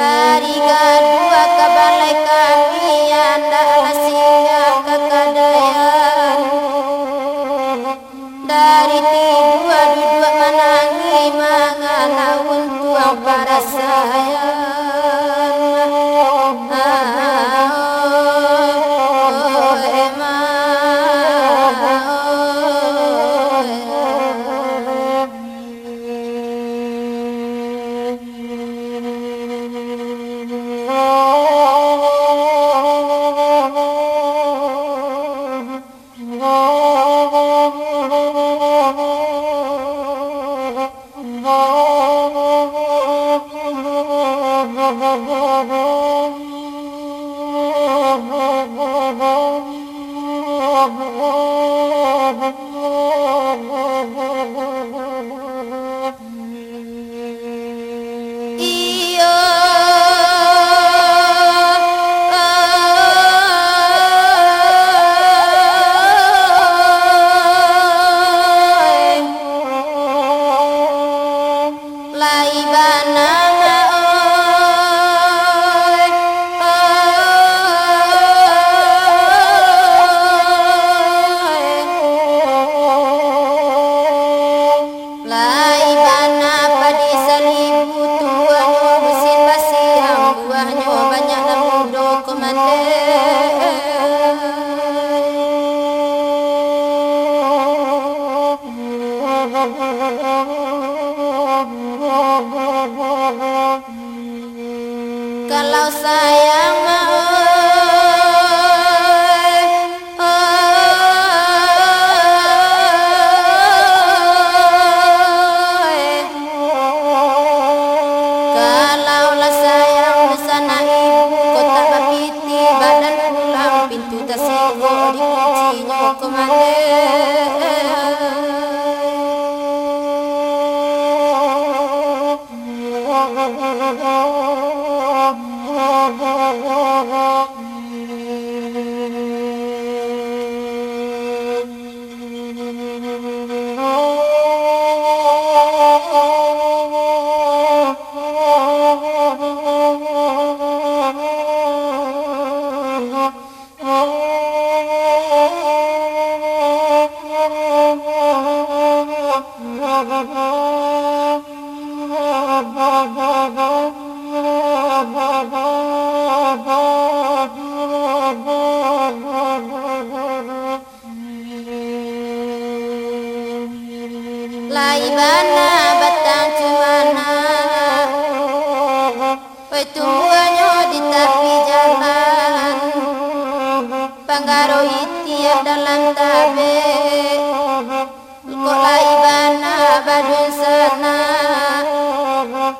dari dua kebalikan Yang dah singgah kekadaian Dari dua dua menangi Maka tahun tua para saya? Oh, my God. Monday. Saibana batang cumana Wetungguanyo di tapi jalan. Panggaro itiar dalam tabe. Kok laibana badun sana.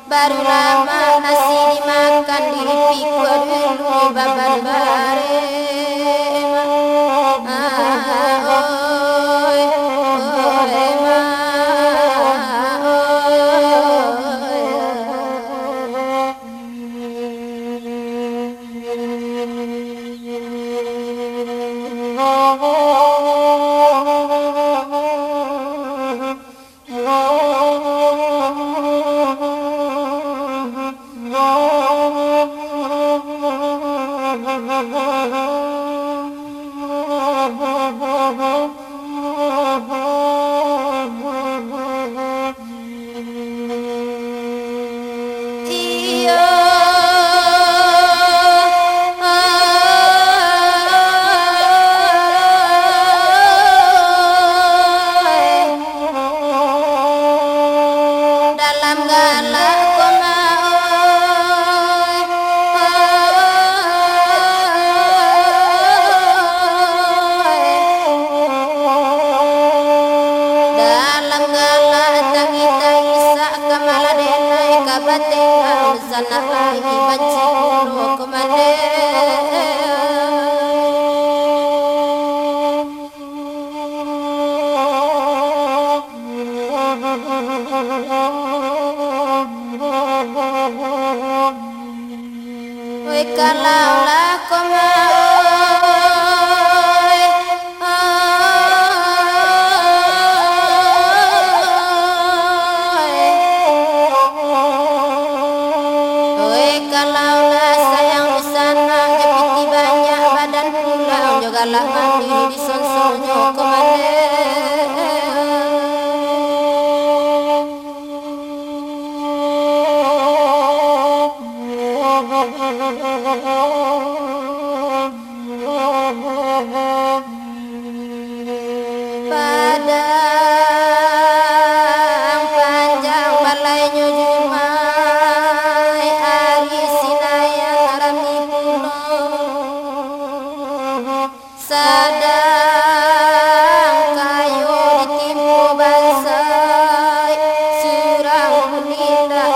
Baru lama nasi dimakan di pikul dulu babar bare. bate am sana ai bache rokumane Wikala la koma Sadang kayu ditimpu bansai Surang menindak